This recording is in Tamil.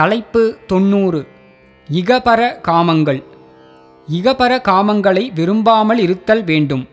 தலைப்பு தொண்ணூறு இகபர காமங்கள். இகபர காமங்களை விரும்பாமல் இருத்தல் வேண்டும்.